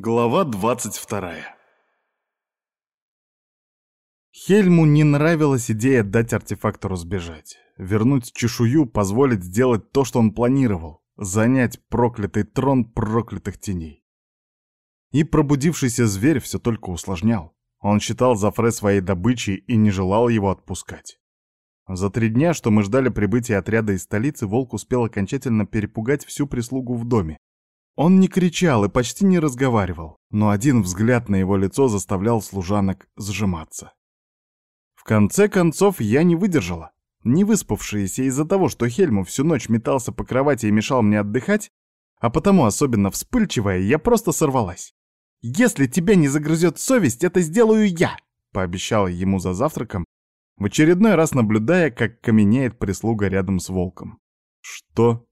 Глава 22 Хельму не нравилась идея дать артефактору сбежать, вернуть чешую, позволить сделать то, что он планировал, занять проклятый трон проклятых теней. И пробудившийся зверь все только усложнял. Он считал Зафре своей добычей и не желал его отпускать. За три дня, что мы ждали прибытия отряда из столицы, волк успел окончательно перепугать всю прислугу в доме, он не кричал и почти не разговаривал, но один взгляд на его лицо заставлял служанок сжиматься. В конце концов, я не выдержала. Не выспавшаяся из-за того, что Хельму всю ночь метался по кровати и мешал мне отдыхать, а потому особенно вспыльчивая, я просто сорвалась. «Если тебя не загрызет совесть, это сделаю я!» — пообещала ему за завтраком, в очередной раз наблюдая, как каменеет прислуга рядом с волком. «Что?»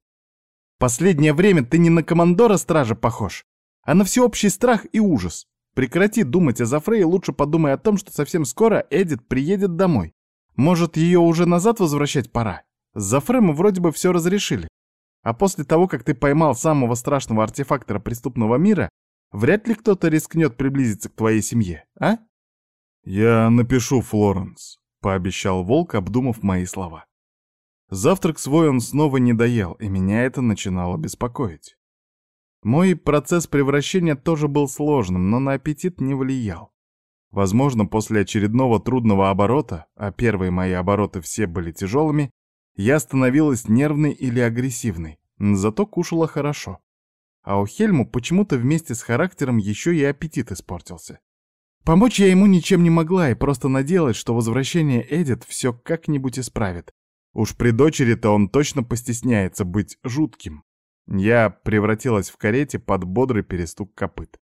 Последнее время ты не на командора стража похож, а на всеобщий страх и ужас. Прекрати думать о Зафре и лучше подумай о том, что совсем скоро Эдит приедет домой. Может, ее уже назад возвращать пора? С Зафре мы вроде бы все разрешили. А после того, как ты поймал самого страшного артефактора преступного мира, вряд ли кто-то рискнет приблизиться к твоей семье, а? Я напишу, Флоренс, пообещал Волк, обдумав мои слова. Завтрак свой он снова не доел, и меня это начинало беспокоить. Мой процесс превращения тоже был сложным, но на аппетит не влиял. Возможно, после очередного трудного оборота, а первые мои обороты все были тяжелыми, я становилась нервной или агрессивной, зато кушала хорошо. А у Хельму почему-то вместе с характером еще и аппетит испортился. Помочь я ему ничем не могла и просто надеялась, что возвращение Эдит все как-нибудь исправит, Уж при дочери-то он точно постесняется быть жутким. Я превратилась в карете под бодрый перестук копыт.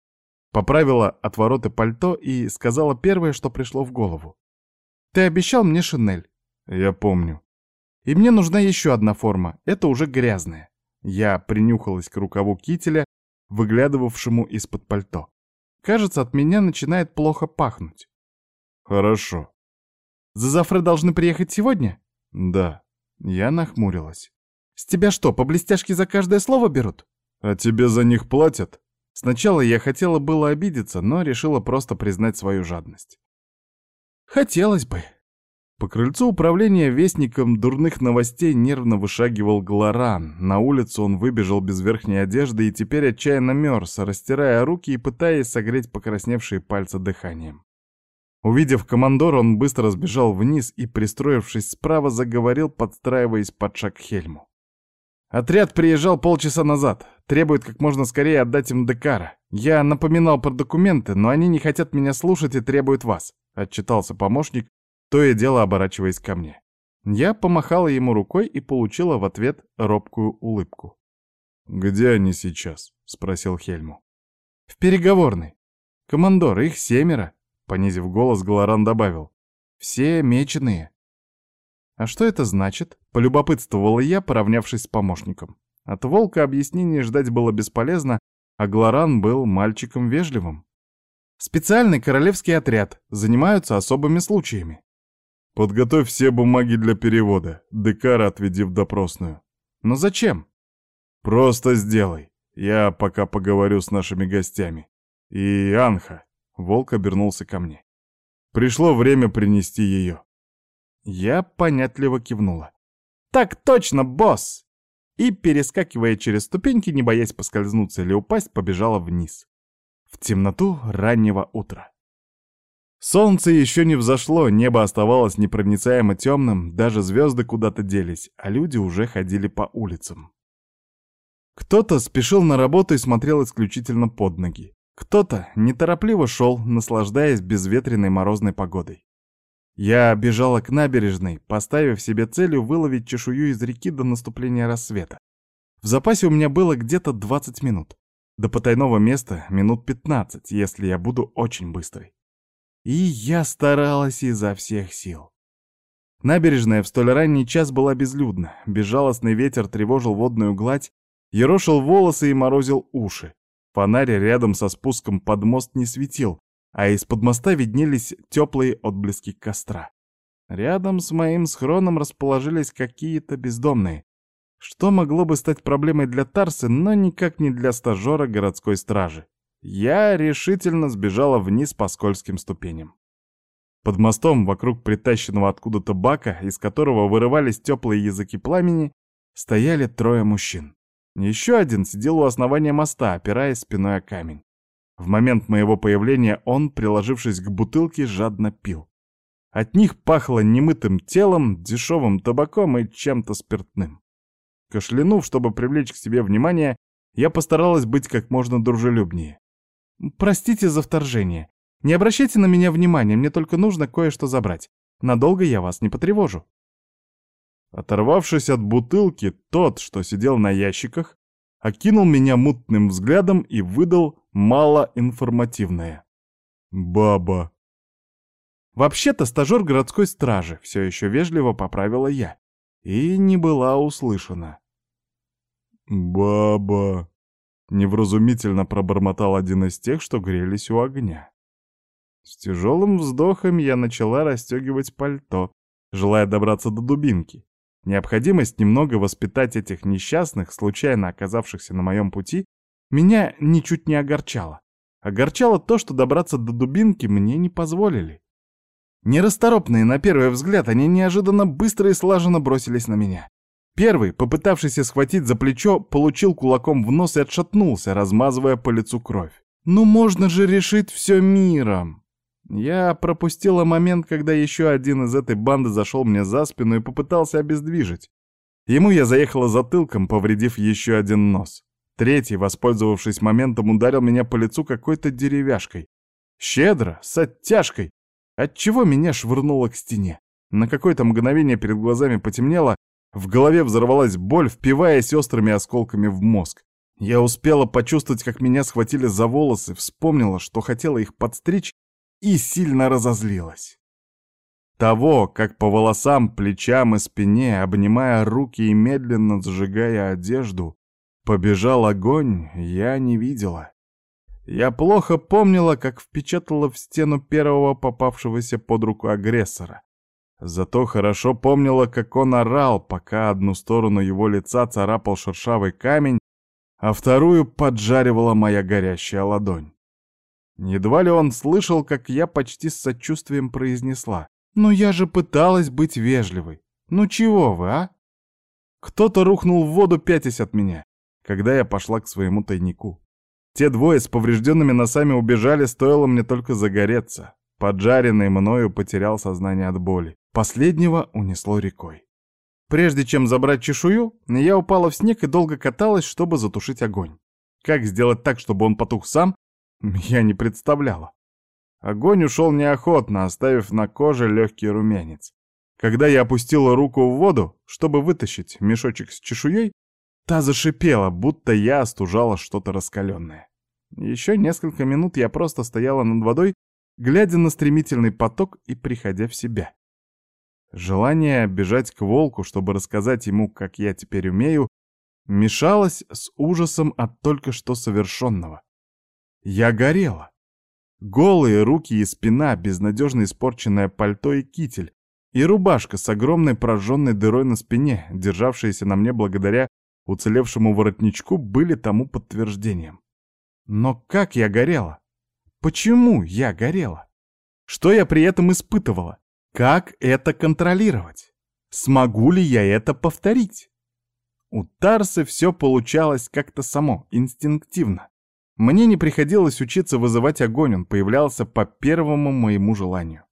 Поправила отвороты пальто и сказала первое, что пришло в голову. «Ты обещал мне шинель». «Я помню». «И мне нужна еще одна форма, это уже грязная». Я принюхалась к рукаву кителя, выглядывавшему из-под пальто. Кажется, от меня начинает плохо пахнуть. «Хорошо». «За завтра должны приехать сегодня?» «Да». Я нахмурилась. «С тебя что, по блестяшке за каждое слово берут?» «А тебе за них платят?» Сначала я хотела было обидеться, но решила просто признать свою жадность. «Хотелось бы». По крыльцу управления вестником дурных новостей нервно вышагивал Глоран. На улицу он выбежал без верхней одежды и теперь отчаянно мерз, растирая руки и пытаясь согреть покрасневшие пальцы дыханием. Увидев командора, он быстро сбежал вниз и, пристроившись справа, заговорил, подстраиваясь под шаг Хельму. «Отряд приезжал полчаса назад. Требует как можно скорее отдать им Декара. Я напоминал про документы, но они не хотят меня слушать и требуют вас», — отчитался помощник, то и дело оборачиваясь ко мне. Я помахала ему рукой и получила в ответ робкую улыбку. «Где они сейчас?» — спросил Хельму. «В переговорной. Командор, их семеро. Понизив голос, Галаран добавил. «Все меченые». «А что это значит?» — полюбопытствовала я, поравнявшись с помощником. От волка объяснений ждать было бесполезно, а Глоран был мальчиком вежливым. «Специальный королевский отряд. Занимаются особыми случаями». «Подготовь все бумаги для перевода. Декара отведи в допросную». «Но зачем?» «Просто сделай. Я пока поговорю с нашими гостями. И Анха, Волк обернулся ко мне. Пришло время принести ее. Я понятливо кивнула. «Так точно, босс!» И, перескакивая через ступеньки, не боясь поскользнуться или упасть, побежала вниз. В темноту раннего утра. Солнце еще не взошло, небо оставалось непроницаемо темным, даже звезды куда-то делись, а люди уже ходили по улицам. Кто-то спешил на работу и смотрел исключительно под ноги. Кто-то неторопливо шел, наслаждаясь безветренной морозной погодой. Я бежала к набережной, поставив себе целью выловить чешую из реки до наступления рассвета. В запасе у меня было где-то 20 минут. До потайного места минут 15, если я буду очень быстрой. И я старалась изо всех сил. Набережная в столь ранний час была безлюдна. Безжалостный ветер тревожил водную гладь, ерошил волосы и морозил уши. Фонарь рядом со спуском под мост не светил, а из-под моста виднелись теплые отблески костра. Рядом с моим схроном расположились какие-то бездомные. Что могло бы стать проблемой для Тарсы, но никак не для стажера городской стражи. я решительно сбежала вниз по скользким ступеням. Под мостом, вокруг притащенного откуда-то бака, из которого вырывались теплые языки пламени, стояли трое мужчин. Еще один сидел у основания моста, опираясь спиной о камень. В момент моего появления он, приложившись к бутылке, жадно пил. От них пахло немытым телом, дешевым табаком и чем-то спиртным. Кашлянув, чтобы привлечь к себе внимание, я постаралась быть как можно дружелюбнее. «Простите за вторжение. Не обращайте на меня внимания, мне только нужно кое-что забрать. Надолго я вас не потревожу». Оторвавшись от бутылки, тот, что сидел на ящиках, окинул меня мутным взглядом и выдал малоинформативное. «Баба». Вообще-то стажер городской стражи, все еще вежливо поправила я. И не была услышана. «Баба», — невразумительно пробормотал один из тех, что грелись у огня. С тяжелым вздохом я начала расстегивать пальто, желая добраться до дубинки. Необходимость немного воспитать этих несчастных, случайно оказавшихся на моем пути, меня ничуть не огорчало. Огорчало то, что добраться до дубинки мне не позволили. Нерасторопные на первый взгляд, они неожиданно быстро и слаженно бросились на меня. Первый, попытавшийся схватить за плечо, получил кулаком в нос и отшатнулся, размазывая по лицу кровь. «Ну можно же решить все миром!» Я пропустила момент, когда еще один из этой банды зашел мне за спину и попытался обездвижить. Ему я заехала затылком, повредив еще один нос. Третий, воспользовавшись моментом, ударил меня по лицу какой-то деревяшкой. Щедро, с оттяжкой, отчего меня швырнуло к стене. На какое-то мгновение перед глазами потемнело, в голове взорвалась боль, впиваясь острыми осколками в мозг. Я успела почувствовать, как меня схватили за волосы, вспомнила, что хотела их подстричь, и сильно разозлилась. Того, как по волосам, плечам и спине, обнимая руки и медленно сжигая одежду, побежал огонь, я не видела. Я плохо помнила, как впечатала в стену первого попавшегося под руку агрессора. Зато хорошо помнила, как он орал, пока одну сторону его лица царапал шершавый камень, а вторую поджаривала моя горящая ладонь. Едва ли он слышал, как я почти с сочувствием произнесла. «Ну я же пыталась быть вежливой. Ну чего вы, а?» Кто-то рухнул в воду, пятясь от меня, когда я пошла к своему тайнику. Те двое с поврежденными носами убежали, стоило мне только загореться. Поджаренный мною потерял сознание от боли. Последнего унесло рекой. Прежде чем забрать чешую, я упала в снег и долго каталась, чтобы затушить огонь. Как сделать так, чтобы он потух сам, я не представляла. Огонь ушел неохотно, оставив на коже легкий румянец. Когда я опустила руку в воду, чтобы вытащить мешочек с чешуей, та зашипела, будто я остужала что-то раскаленное. Еще несколько минут я просто стояла над водой, глядя на стремительный поток и приходя в себя. Желание бежать к волку, чтобы рассказать ему, как я теперь умею, мешалось с ужасом от только что совершенного. Я горела. Голые руки и спина, безнадежно испорченное пальто и китель, и рубашка с огромной прожженной дырой на спине, державшаяся на мне благодаря уцелевшему воротничку, были тому подтверждением. Но как я горела? Почему я горела? Что я при этом испытывала? Как это контролировать? Смогу ли я это повторить? У Тарсы все получалось как-то само, инстинктивно. Мне не приходилось учиться вызывать огонь, он появлялся по первому моему желанию.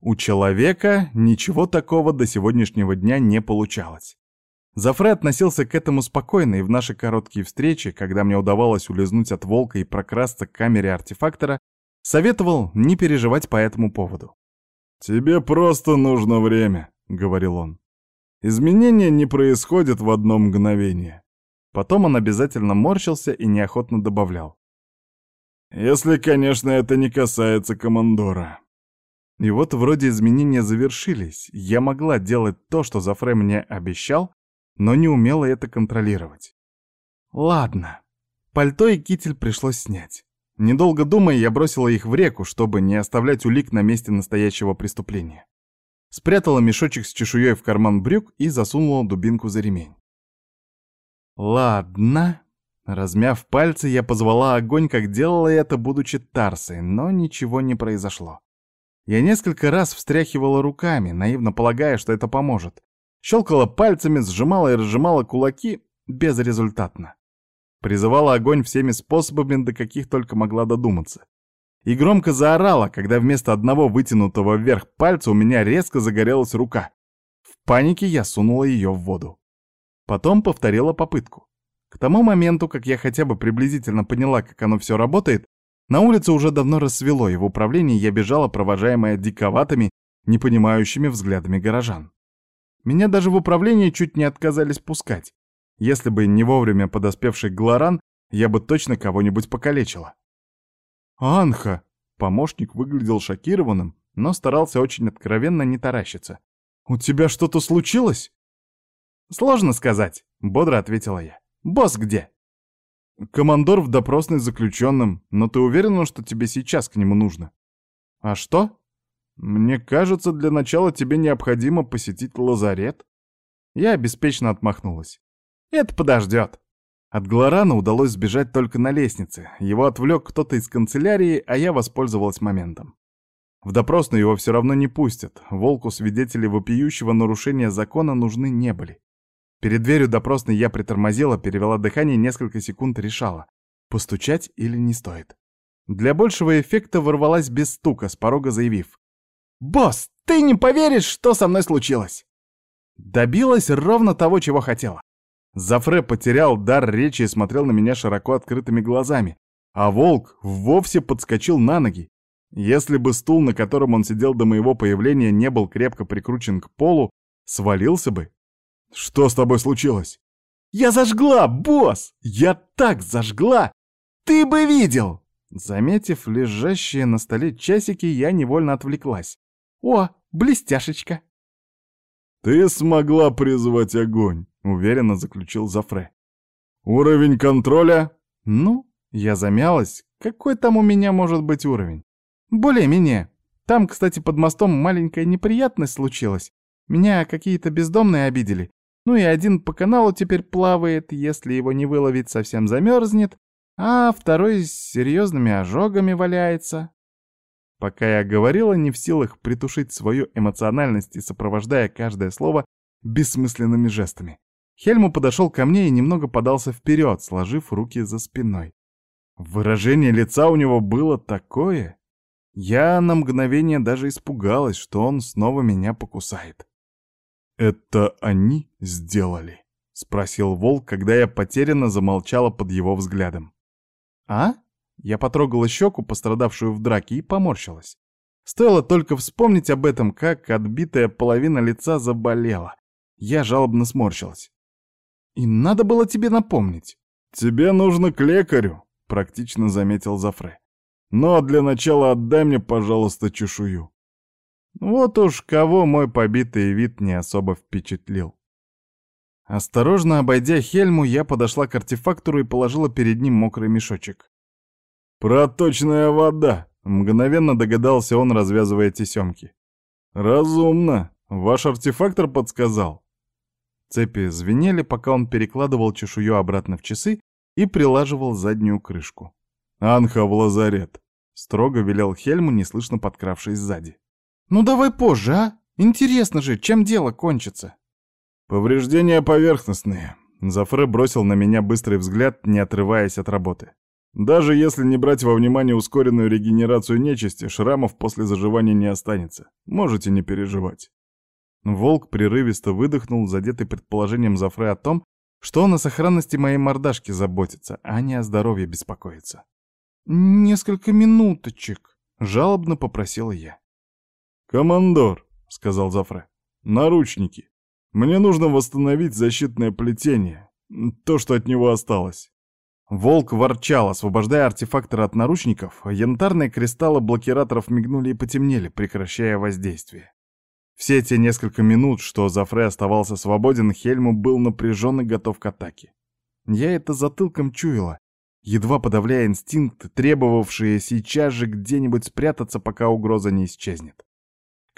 У человека ничего такого до сегодняшнего дня не получалось. Зафре относился к этому спокойно, и в наши короткие встречи, когда мне удавалось улизнуть от волка и прокрасться к камере артефактора, советовал не переживать по этому поводу. «Тебе просто нужно время», — говорил он. «Изменения не происходят в одно мгновение. Потом он обязательно морщился и неохотно добавлял. «Если, конечно, это не касается командора». И вот вроде изменения завершились. Я могла делать то, что Зафре мне обещал, но не умела это контролировать. Ладно. Пальто и китель пришлось снять. Недолго думая, я бросила их в реку, чтобы не оставлять улик на месте настоящего преступления. Спрятала мешочек с чешуей в карман брюк и засунула дубинку за ремень. Ладно. Размяв пальцы, я позвала огонь, как делала это, будучи Тарсой, но ничего не произошло. Я несколько раз встряхивала руками, наивно полагая, что это поможет. Щелкала пальцами, сжимала и разжимала кулаки безрезультатно. Призывала огонь всеми способами, до каких только могла додуматься. И громко заорала, когда вместо одного вытянутого вверх пальца у меня резко загорелась рука. В панике я сунула ее в воду. Потом повторила попытку. К тому моменту, как я хотя бы приблизительно поняла, как оно все работает, на улице уже давно рассвело, и в управлении я бежала, провожаемая диковатыми, непонимающими взглядами горожан. Меня даже в управлении чуть не отказались пускать. Если бы не вовремя подоспевший Глоран, я бы точно кого-нибудь покалечила. «Анха!» Помощник выглядел шокированным, но старался очень откровенно не таращиться. «У тебя что-то случилось?» «Сложно сказать», — бодро ответила я. «Босс где?» «Командор в допросной заключенным, но ты уверена, что тебе сейчас к нему нужно?» «А что?» «Мне кажется, для начала тебе необходимо посетить лазарет». Я беспечно отмахнулась. «Это подождет». От Глорана удалось сбежать только на лестнице. Его отвлек кто-то из канцелярии, а я воспользовалась моментом. В допросную его все равно не пустят. Волку свидетели вопиющего нарушения закона нужны не были. Перед дверью допросной я притормозила, перевела дыхание несколько секунд решала, постучать или не стоит. Для большего эффекта ворвалась без стука, с порога заявив. «Босс, ты не поверишь, что со мной случилось!» Добилась ровно того, чего хотела. Зафре потерял дар речи и смотрел на меня широко открытыми глазами, а волк вовсе подскочил на ноги. Если бы стул, на котором он сидел до моего появления, не был крепко прикручен к полу, свалился бы «Что с тобой случилось?» «Я зажгла, босс! Я так зажгла! Ты бы видел!» Заметив лежащие на столе часики, я невольно отвлеклась. «О, блестяшечка!» «Ты смогла призвать огонь», — уверенно заключил Зафре. «Уровень контроля?» «Ну, я замялась. Какой там у меня может быть уровень?» «Более-менее. Там, кстати, под мостом маленькая неприятность случилась. Меня какие-то бездомные обидели. Ну и один по каналу теперь плавает, если его не выловить, совсем замерзнет, а второй с серьезными ожогами валяется. Пока я говорила, не в силах притушить свою эмоциональность и сопровождая каждое слово бессмысленными жестами. Хельму подошел ко мне и немного подался вперед, сложив руки за спиной. Выражение лица у него было такое. Я на мгновение даже испугалась, что он снова меня покусает. «Это они сделали?» — спросил волк, когда я потерянно замолчала под его взглядом. «А?» Я потрогала щеку, пострадавшую в драке, и поморщилась. Стоило только вспомнить об этом, как отбитая половина лица заболела. Я жалобно сморщилась. «И надо было тебе напомнить». «Тебе нужно к лекарю», — практично заметил Зафре. «Но для начала отдай мне, пожалуйста, чешую». Вот уж кого мой побитый вид не особо впечатлил. Осторожно обойдя Хельму, я подошла к артефактору и положила перед ним мокрый мешочек. «Проточная вода!» — мгновенно догадался он, развязывая тесемки. «Разумно. Ваш артефактор подсказал». Цепи звенели, пока он перекладывал чешую обратно в часы и прилаживал заднюю крышку. «Анха в лазарет!» — строго велел Хельму, неслышно подкравшись сзади. «Ну давай позже, а? Интересно же, чем дело кончится?» «Повреждения поверхностные». Зафре бросил на меня быстрый взгляд, не отрываясь от работы. «Даже если не брать во внимание ускоренную регенерацию нечисти, шрамов после заживания не останется. Можете не переживать». Волк прерывисто выдохнул, задетый предположением Зафре о том, что он о сохранности моей мордашки заботится, а не о здоровье беспокоится. «Несколько минуточек», — жалобно попросила я. «Командор», — сказал Зафре, — «наручники. Мне нужно восстановить защитное плетение, то, что от него осталось». Волк ворчал, освобождая артефактора от наручников, янтарные кристаллы блокираторов мигнули и потемнели, прекращая воздействие. Все те несколько минут, что Зафре оставался свободен, Хельму был напряжен и готов к атаке. Я это затылком чуяла, едва подавляя инстинкт, требовавшие сейчас же где-нибудь спрятаться, пока угроза не исчезнет.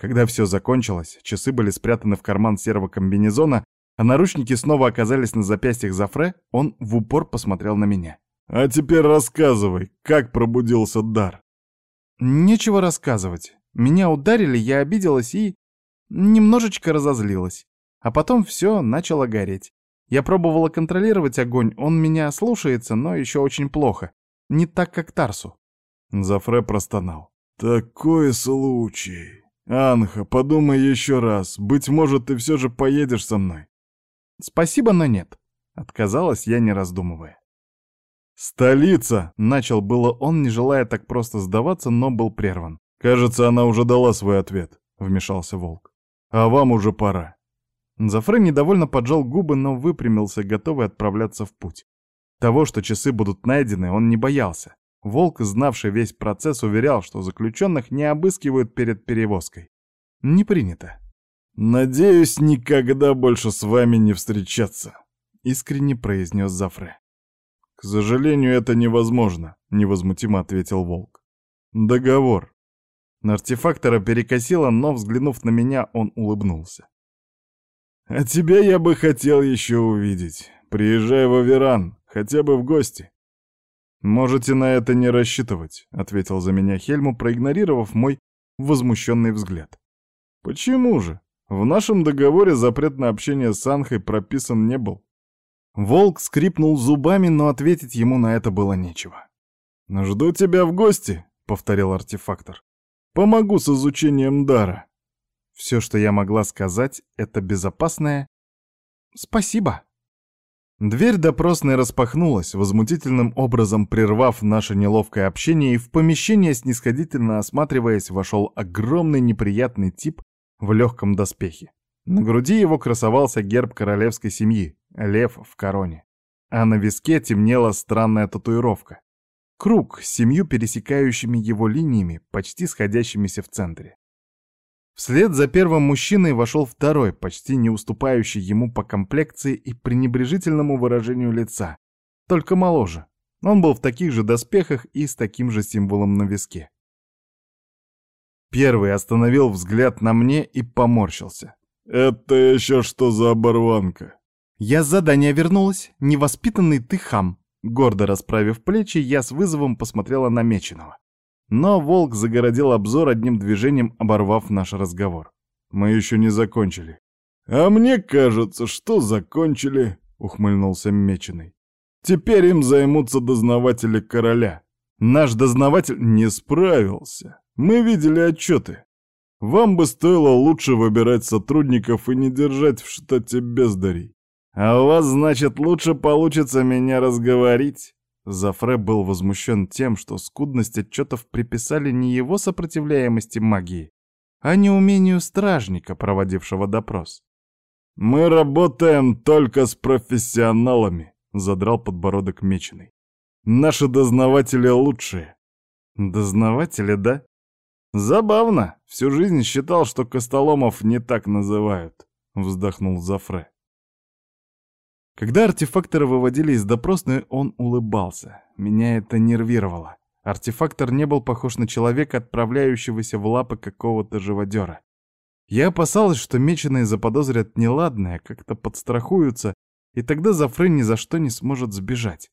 Когда все закончилось, часы были спрятаны в карман серого комбинезона, а наручники снова оказались на запястьях Зафре, он в упор посмотрел на меня. «А теперь рассказывай, как пробудился дар?» «Нечего рассказывать. Меня ударили, я обиделась и... немножечко разозлилась. А потом все начало гореть. Я пробовала контролировать огонь, он меня слушается, но еще очень плохо. Не так, как Тарсу». Зафре простонал. «Такой случай. Анха, подумай еще раз. Быть может, ты все же поедешь со мной». «Спасибо, но нет», — отказалась я, не раздумывая. «Столица!» — начал было он, не желая так просто сдаваться, но был прерван. «Кажется, она уже дала свой ответ», — вмешался Волк. «А вам уже пора». Зафре недовольно поджал губы, но выпрямился, готовый отправляться в путь. Того, что часы будут найдены, он не боялся. Волк, знавший весь процесс, уверял, что заключенных не обыскивают перед перевозкой. Не принято. «Надеюсь, никогда больше с вами не встречаться», — искренне произнес Зафре. «К сожалению, это невозможно», — невозмутимо ответил Волк. «Договор». Артефактора перекосило, но, взглянув на меня, он улыбнулся. «А тебя я бы хотел еще увидеть. Приезжай в Аверан, хотя бы в гости». «Можете на это не рассчитывать», — ответил за меня Хельму, проигнорировав мой возмущенный взгляд. «Почему же? В нашем договоре запрет на общение с Анхой прописан не был». Волк скрипнул зубами, но ответить ему на это было нечего. «Жду тебя в гости», — повторил артефактор. «Помогу с изучением дара». Все, что я могла сказать, это безопасное «Спасибо». Дверь допросной распахнулась, возмутительным образом прервав наше неловкое общение, и в помещение, снисходительно осматриваясь, вошел огромный неприятный тип в легком доспехе. На груди его красовался герб королевской семьи — лев в короне. А на виске темнела странная татуировка. Круг с семью пересекающими его линиями, почти сходящимися в центре. Вслед за первым мужчиной вошел второй, почти не уступающий ему по комплекции и пренебрежительному выражению лица, только моложе. Он был в таких же доспехах и с таким же символом на виске. Первый остановил взгляд на мне и поморщился. «Это еще что за оборванка?» «Я с задания вернулась, невоспитанный ты хам». Гордо расправив плечи, я с вызовом посмотрела на Меченого. Но волк загородил обзор одним движением, оборвав наш разговор. «Мы еще не закончили». «А мне кажется, что закончили», — ухмыльнулся Меченый. «Теперь им займутся дознаватели короля. Наш дознаватель не справился. Мы видели отчеты. Вам бы стоило лучше выбирать сотрудников и не держать в штате бездарей. А у вас, значит, лучше получится меня разговорить?» Зафре был возмущен тем, что скудность отчетов приписали не его сопротивляемости магии, а неумению стражника, проводившего допрос. «Мы работаем только с профессионалами», — задрал подбородок Меченый. «Наши дознаватели лучшие». «Дознаватели, да?» «Забавно. Всю жизнь считал, что Костоломов не так называют», — вздохнул Зафре. Когда артефактора выводили из допросной, он улыбался. Меня это нервировало. Артефактор не был похож на человека, отправляющегося в лапы какого-то живодера. Я опасалась, что меченые заподозрят неладное, как-то подстрахуются, и тогда Зафры ни за что не сможет сбежать.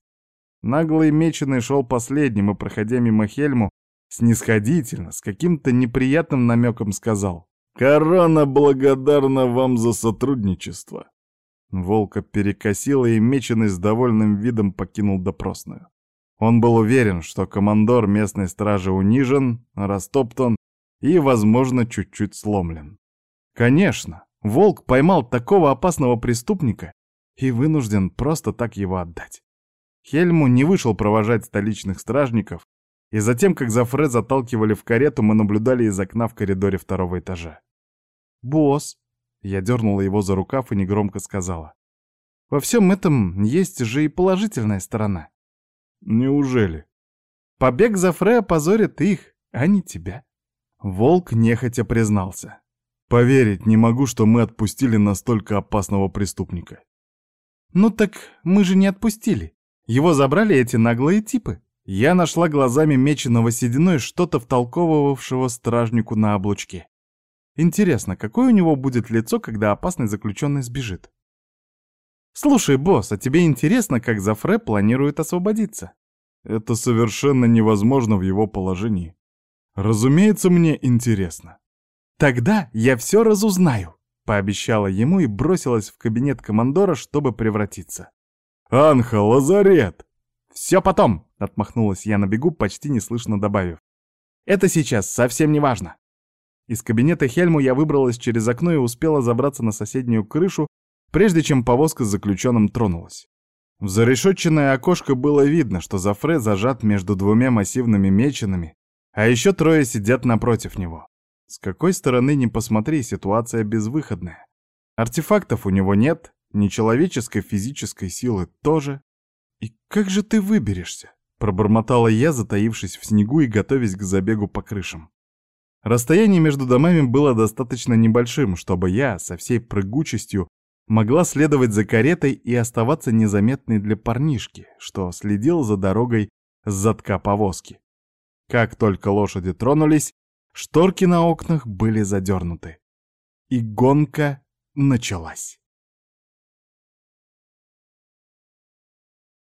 Наглый меченый шел последним и, проходя мимо Хельму, снисходительно, с каким-то неприятным намеком сказал «Корона благодарна вам за сотрудничество». Волка перекосило, и меченый с довольным видом покинул допросную. Он был уверен, что командор местной стражи унижен, растоптан и, возможно, чуть-чуть сломлен. Конечно, Волк поймал такого опасного преступника и вынужден просто так его отдать. Хельму не вышел провожать столичных стражников, и затем, как Зафре заталкивали в карету, мы наблюдали из окна в коридоре второго этажа. «Босс!» Я дернула его за рукав и негромко сказала. «Во всем этом есть же и положительная сторона». «Неужели?» «Побег Зафре опозорит их, а не тебя». Волк нехотя признался. «Поверить не могу, что мы отпустили настолько опасного преступника». «Ну так мы же не отпустили. Его забрали эти наглые типы». Я нашла глазами меченого сединой что-то втолковывавшего стражнику на облучке. Интересно, какое у него будет лицо, когда опасный заключенный сбежит? «Слушай, босс, а тебе интересно, как Зафре планирует освободиться?» «Это совершенно невозможно в его положении. Разумеется, мне интересно». «Тогда я все разузнаю», — пообещала ему и бросилась в кабинет командора, чтобы превратиться. «Анха, лазарет!» «Все потом!» — отмахнулась я на бегу, почти неслышно добавив. «Это сейчас совсем не важно». Из кабинета Хельму я выбралась через окно и успела забраться на соседнюю крышу, прежде чем повозка с заключенным тронулась. В зарешетченное окошко было видно, что Зафре зажат между двумя массивными меченами, а еще трое сидят напротив него. С какой стороны ни посмотри, ситуация безвыходная. Артефактов у него нет, нечеловеческой физической силы тоже. «И как же ты выберешься?» — пробормотала я, затаившись в снегу и готовясь к забегу по крышам. Расстояние между домами было достаточно небольшим, чтобы я со всей прыгучестью могла следовать за каретой и оставаться незаметной для парнишки, что следил за дорогой с задка повозки. Как только лошади тронулись, Шторки на окнах были задернуты. И гонка началась.